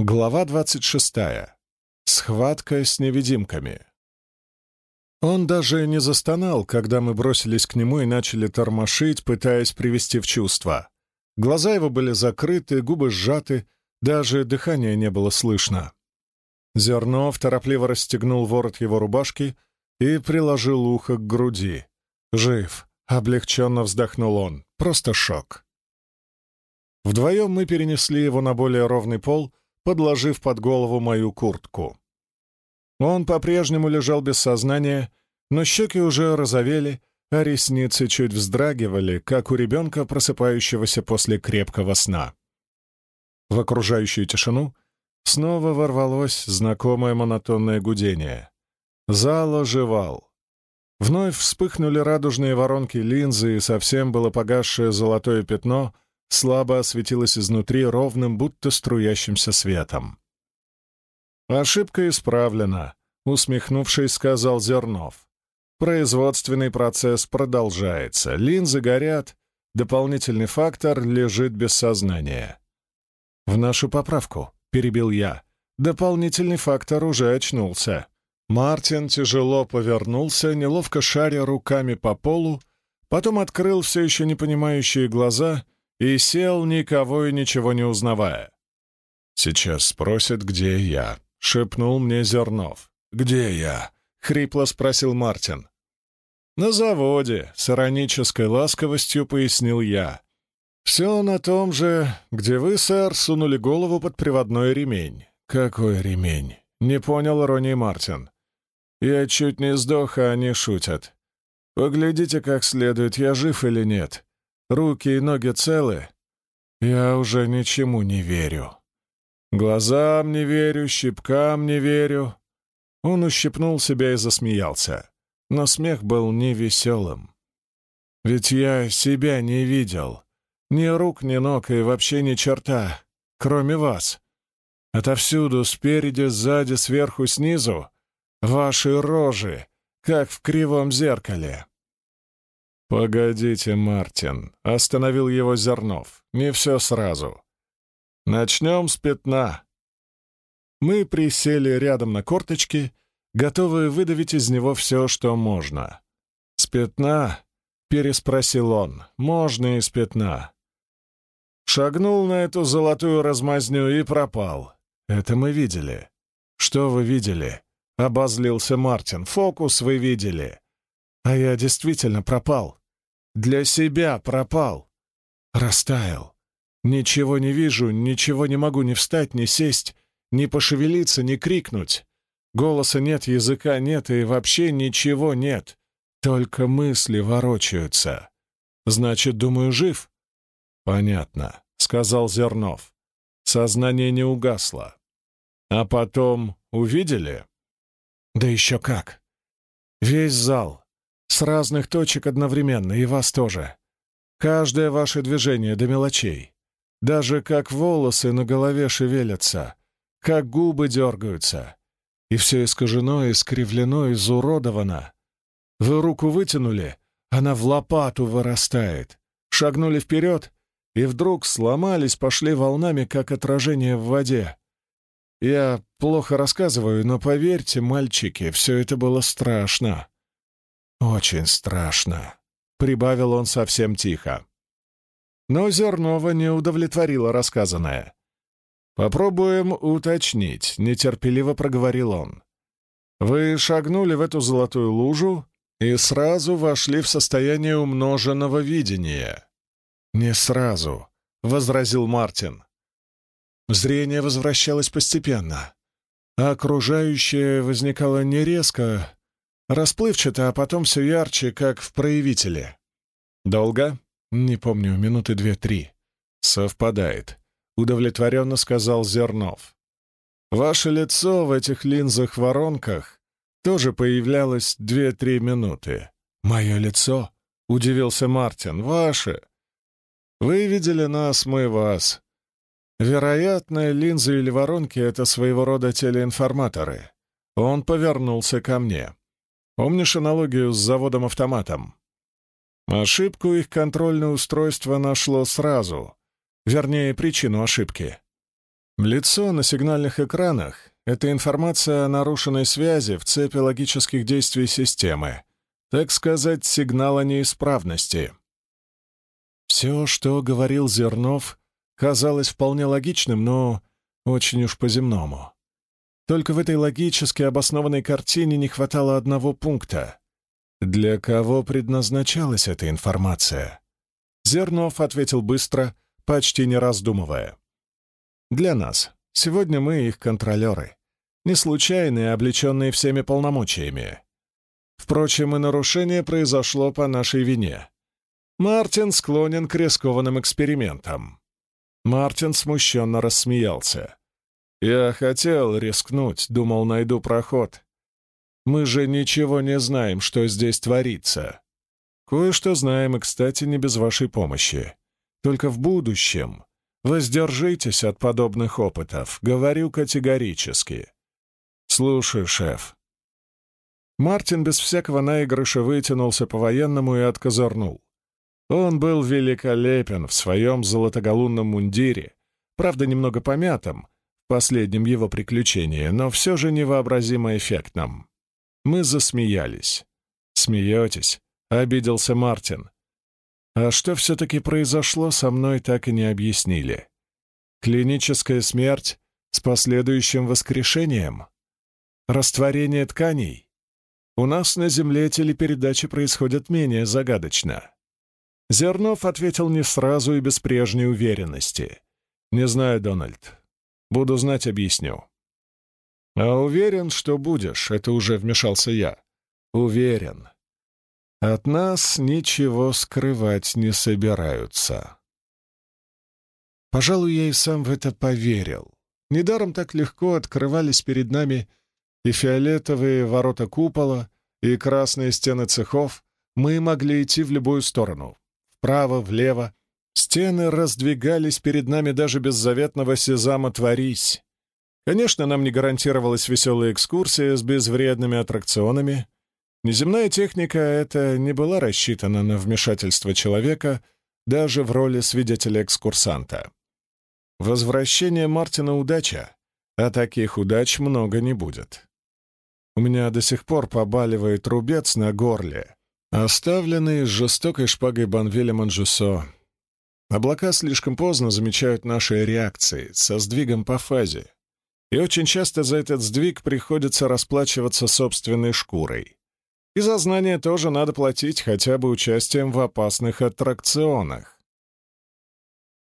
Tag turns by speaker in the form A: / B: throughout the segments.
A: Глава 26. Схватка с невидимками. Он даже не застонал, когда мы бросились к нему и начали тормошить, пытаясь привести в чувство. Глаза его были закрыты, губы сжаты, даже дыхания не было слышно. Зернов торопливо расстегнул ворот его рубашки и приложил ухо к груди. «Жив!» — облегченно вздохнул он. «Просто шок!» Вдвоем мы перенесли его на более ровный пол — подложив под голову мою куртку. Он по-прежнему лежал без сознания, но щеки уже розовели, а ресницы чуть вздрагивали, как у ребенка, просыпающегося после крепкого сна. В окружающую тишину снова ворвалось знакомое монотонное гудение. Зал оживал. Вновь вспыхнули радужные воронки линзы, и совсем было погасшее золотое пятно — слабо осветилась изнутри ровным, будто струящимся светом. «Ошибка исправлена», — усмехнувшись, сказал Зернов. «Производственный процесс продолжается, линзы горят, дополнительный фактор лежит без сознания». «В нашу поправку», — перебил я. «Дополнительный фактор уже очнулся». Мартин тяжело повернулся, неловко шаря руками по полу, потом открыл все еще непонимающие глаза — и сел, никого и ничего не узнавая. «Сейчас спросят, где я», — шепнул мне Зернов. «Где я?» — хрипло спросил Мартин. «На заводе», — с иронической ласковостью пояснил я. «Все на том же, где вы, сэр, сунули голову под приводной ремень». «Какой ремень?» — не понял иронии Мартин. «Я чуть не сдох, а они шутят. Поглядите как следует, я жив или нет. Руки и ноги целы? Я уже ничему не верю. Глазам не верю, щипкам не верю. Он ущипнул себя и засмеялся. Но смех был невеселым. Ведь я себя не видел. Ни рук, ни ног и вообще ни черта, кроме вас. Отовсюду, спереди, сзади, сверху, снизу, ваши рожи, как в кривом зеркале. «Погодите, Мартин», — остановил его Зернов. «Не все сразу. Начнем с пятна». Мы присели рядом на корточки, готовые выдавить из него все, что можно. «С пятна?» — переспросил он. «Можно из пятна». Шагнул на эту золотую размазню и пропал. Это мы видели. «Что вы видели?» — обозлился Мартин. «Фокус вы видели». А я действительно пропал. Для себя пропал. Растаял. Ничего не вижу, ничего не могу ни встать, ни сесть, ни пошевелиться, ни крикнуть. Голоса нет, языка нет и вообще ничего нет. Только мысли ворочаются. Значит, думаю, жив? Понятно, — сказал Зернов. Сознание не угасло. А потом увидели? Да еще как. Весь зал, с разных точек одновременно, и вас тоже. Каждое ваше движение до мелочей. Даже как волосы на голове шевелятся, как губы дергаются. И все искажено, искривлено, изуродовано. Вы руку вытянули, она в лопату вырастает. Шагнули вперед, и вдруг сломались, пошли волнами, как отражение в воде. Я плохо рассказываю, но поверьте, мальчики, все это было страшно. «Очень страшно», — прибавил он совсем тихо. Но Зернова не удовлетворило рассказанное. «Попробуем уточнить», — нетерпеливо проговорил он. «Вы шагнули в эту золотую лужу и сразу вошли в состояние умноженного видения». «Не сразу», — возразил Мартин. Зрение возвращалось постепенно, а окружающее возникало не резко, Расплывчато, а потом все ярче, как в проявителе. Долго? Не помню, минуты две-три. Совпадает. Удовлетворенно сказал Зернов. Ваше лицо в этих линзах-воронках тоже появлялось две-три минуты. Мое лицо? Удивился Мартин. Ваше. Вы видели нас, мы вас. Вероятно, линзы или воронки — это своего рода телеинформаторы. Он повернулся ко мне. Помнишь аналогию с заводом-автоматом? Ошибку их контрольное устройство нашло сразу. Вернее, причину ошибки. Лицо на сигнальных экранах — это информация о нарушенной связи в цепи логических действий системы, так сказать, сигнал о неисправности. Все, что говорил Зернов, казалось вполне логичным, но очень уж по-земному. Только в этой логически обоснованной картине не хватало одного пункта. Для кого предназначалась эта информация? Зернов ответил быстро, почти не раздумывая. Для нас. Сегодня мы их контролеры. Не случайные, облеченные всеми полномочиями. Впрочем, и нарушение произошло по нашей вине. Мартин склонен к рискованным экспериментам. Мартин смущенно рассмеялся. «Я хотел рискнуть, думал, найду проход. Мы же ничего не знаем, что здесь творится. Кое-что знаем, и, кстати, не без вашей помощи. Только в будущем Воздержитесь от подобных опытов, говорю категорически. Слушай, шеф. Мартин без всякого наигрыша вытянулся по-военному и откозырнул. Он был великолепен в своем золотоголунном мундире, правда, немного помятом, последнем его приключении, но все же невообразимо эффектном. Мы засмеялись. «Смеетесь?» — обиделся Мартин. А что все-таки произошло, со мной так и не объяснили. Клиническая смерть с последующим воскрешением? Растворение тканей? У нас на Земле телепередачи происходят менее загадочно. Зернов ответил не сразу и без прежней уверенности. «Не знаю, Дональд. Буду знать, объясню». «А уверен, что будешь», — это уже вмешался я. «Уверен. От нас ничего скрывать не собираются. Пожалуй, я и сам в это поверил. Недаром так легко открывались перед нами и фиолетовые ворота купола, и красные стены цехов. Мы могли идти в любую сторону. Вправо, влево. Стены раздвигались перед нами даже без заветного сезама «Творись». Конечно, нам не гарантировалась веселая экскурсия с безвредными аттракционами — Неземная техника эта не была рассчитана на вмешательство человека даже в роли свидетеля-экскурсанта. Возвращение Мартина — удача, а таких удач много не будет. У меня до сих пор побаливает рубец на горле, оставленный жестокой шпагой Банвиля Манжусо. Облака слишком поздно замечают наши реакции, со сдвигом по фазе. И очень часто за этот сдвиг приходится расплачиваться собственной шкурой. И за знания тоже надо платить хотя бы участием в опасных аттракционах.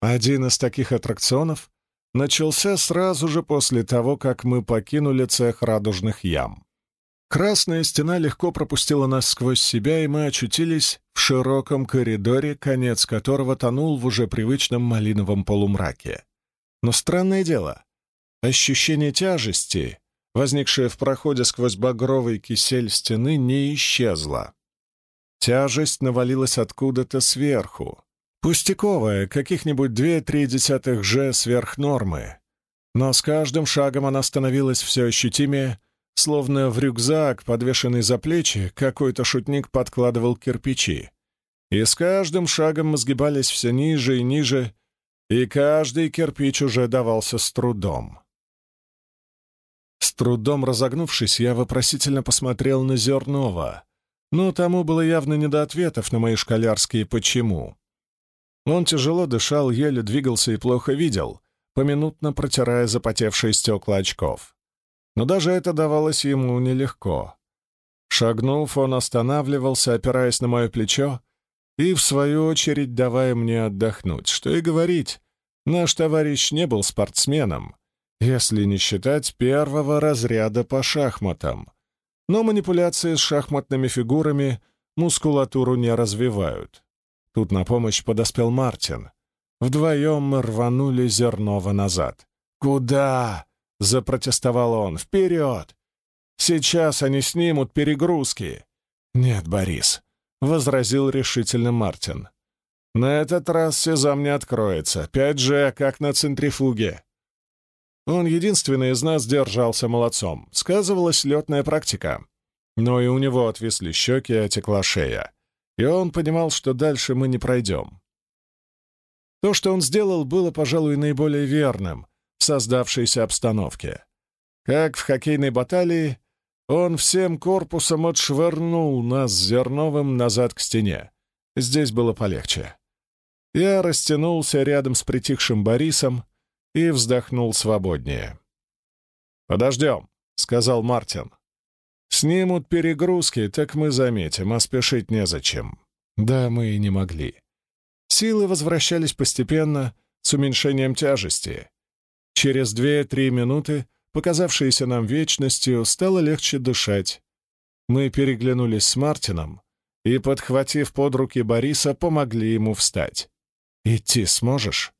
A: Один из таких аттракционов начался сразу же после того, как мы покинули цех радужных ям. Красная стена легко пропустила нас сквозь себя, и мы очутились в широком коридоре, конец которого тонул в уже привычном малиновом полумраке. Но странное дело, ощущение тяжести, возникшая в проходе сквозь багровый кисель стены, не исчезла. Тяжесть навалилась откуда-то сверху. Пустяковая, каких-нибудь две-три десятых же сверх нормы. Но с каждым шагом она становилась все ощутимее, словно в рюкзак, подвешенный за плечи, какой-то шутник подкладывал кирпичи. И с каждым шагом мы сгибались все ниже и ниже, и каждый кирпич уже давался с трудом. С трудом разогнувшись, я вопросительно посмотрел на Зернова, но тому было явно не до ответов на мои школярские «почему». Он тяжело дышал, еле двигался и плохо видел, поминутно протирая запотевшие стекла очков. Но даже это давалось ему нелегко. Шагнув, он останавливался, опираясь на мое плечо, и, в свою очередь, давая мне отдохнуть. Что и говорить, наш товарищ не был спортсменом, если не считать первого разряда по шахматам. Но манипуляции с шахматными фигурами мускулатуру не развивают. Тут на помощь подоспел Мартин. Вдвоем мы рванули Зернова назад. «Куда?» — запротестовал он. «Вперед! Сейчас они снимут перегрузки!» «Нет, Борис», — возразил решительно Мартин. «На этот раз сезам не откроется. 5G, как на центрифуге. Он единственный из нас держался молодцом. Сказывалась летная практика. Но и у него отвисли щеки отекла шея. И он понимал, что дальше мы не пройдем. То, что он сделал, было, пожалуй, наиболее верным в создавшейся обстановке. Как в хоккейной баталии, он всем корпусом отшвырнул нас Зерновым назад к стене. Здесь было полегче. Я растянулся рядом с притихшим Борисом и вздохнул свободнее. «Подождем», — сказал Мартин. «Снимут перегрузки, так мы заметим, а спешить незачем». Да, мы и не могли. Силы возвращались постепенно, с уменьшением тяжести. Через две-три минуты, показавшиеся нам вечностью, стало легче дышать. Мы переглянулись с Мартином и, подхватив под руки Бориса, помогли ему встать. «Идти сможешь?»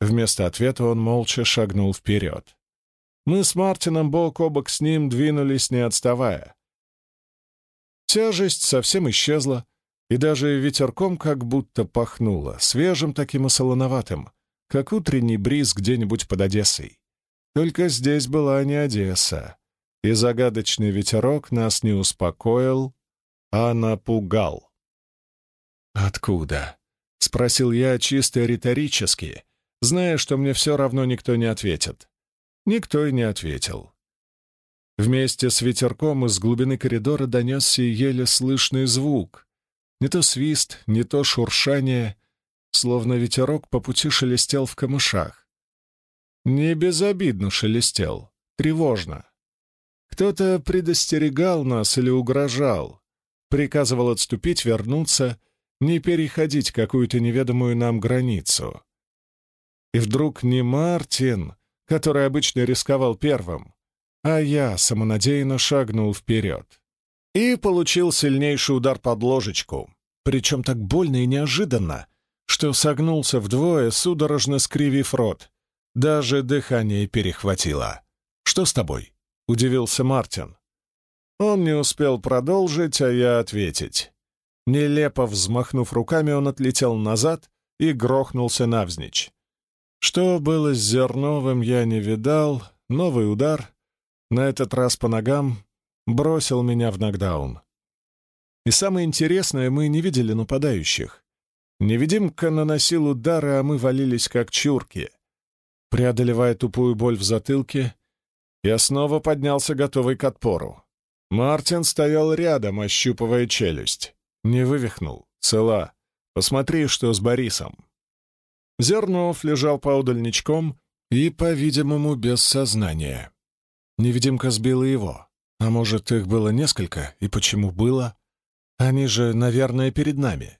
A: Вместо ответа он молча шагнул вперед. Мы с Мартином бок о бок с ним двинулись, не отставая. Тяжесть совсем исчезла, и даже ветерком как будто пахнуло, свежим таким и солоноватым, как утренний бриз где-нибудь под Одессой. Только здесь была не Одесса, и загадочный ветерок нас не успокоил, а напугал. «Откуда?» — спросил я чисто риторически, зная, что мне все равно никто не ответит. Никто и не ответил. Вместе с ветерком из глубины коридора донесся еле слышный звук. Не то свист, не то шуршание, словно ветерок по пути шелестел в камышах. Не безобидно шелестел, тревожно. Кто-то предостерегал нас или угрожал, приказывал отступить, вернуться, не переходить какую-то неведомую нам границу. И вдруг не Мартин, который обычно рисковал первым, а я самонадеянно шагнул вперед. И получил сильнейший удар под ложечку, причем так больно и неожиданно, что согнулся вдвое, судорожно скривив рот. Даже дыхание перехватило. «Что с тобой?» — удивился Мартин. Он не успел продолжить, а я ответить. Нелепо взмахнув руками, он отлетел назад и грохнулся навзничь. Что было с Зерновым, я не видал. Новый удар, на этот раз по ногам, бросил меня в нокдаун. И самое интересное, мы не видели нападающих. Невидимка наносил удары, а мы валились как чурки. Преодолевая тупую боль в затылке, я снова поднялся, готовый к отпору. Мартин стоял рядом, ощупывая челюсть. Не вывихнул. Цела. Посмотри, что с Борисом. Зернов лежал поодаль ничком и, по-видимому, без сознания. Невидимка сбила его. А может, их было несколько, и почему было? Они же, наверное, перед нами.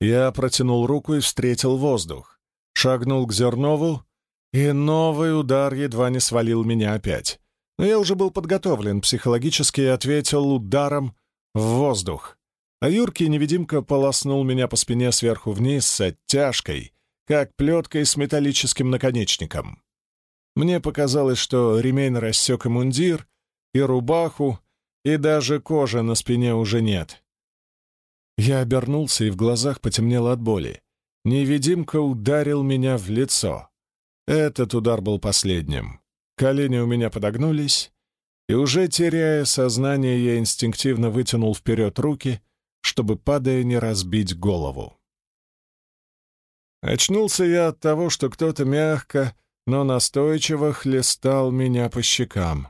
A: Я протянул руку и встретил воздух. Шагнул к Зернову, и новый удар едва не свалил меня опять. Но я уже был подготовлен психологически и ответил ударом в воздух. А юркий невидимка полоснул меня по спине сверху вниз с оттяжкой, как плеткой с металлическим наконечником. Мне показалось, что ремень рассек и мундир, и рубаху, и даже кожи на спине уже нет. Я обернулся, и в глазах потемнело от боли. Невидимка ударил меня в лицо. Этот удар был последним. Колени у меня подогнулись, и уже теряя сознание, я инстинктивно вытянул вперед руки, чтобы, падая, не разбить голову. Очнулся я от того, что кто-то мягко, но настойчиво хлестал меня по щекам.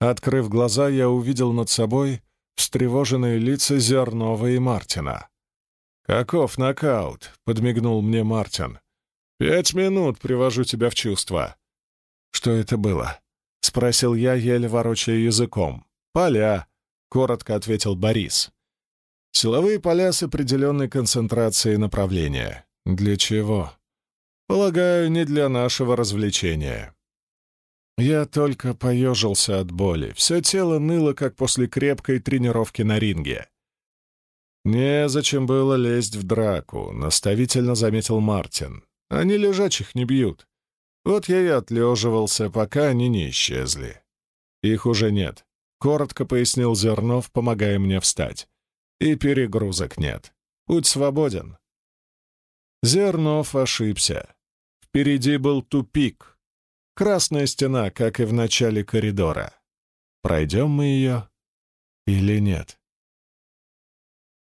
A: Открыв глаза, я увидел над собой встревоженные лица Зернова и Мартина. «Каков нокаут?» — подмигнул мне Мартин. «Пять минут привожу тебя в чувство». «Что это было?» — спросил я, еле ворочая языком. «Поля», — коротко ответил Борис. «Силовые поля с определенной концентрацией направления. Для чего? Полагаю, не для нашего развлечения. Я только поежился от боли. Все тело ныло, как после крепкой тренировки на ринге. «Незачем было лезть в драку», — наставительно заметил Мартин. «Они лежачих не бьют. Вот я и отлеживался, пока они не исчезли. Их уже нет», — коротко пояснил Зернов, помогая мне встать. «И перегрузок нет. Путь свободен. Зернов ошибся. Впереди был тупик. Красная стена, как и в начале коридора. Пройдем мы ее или нет?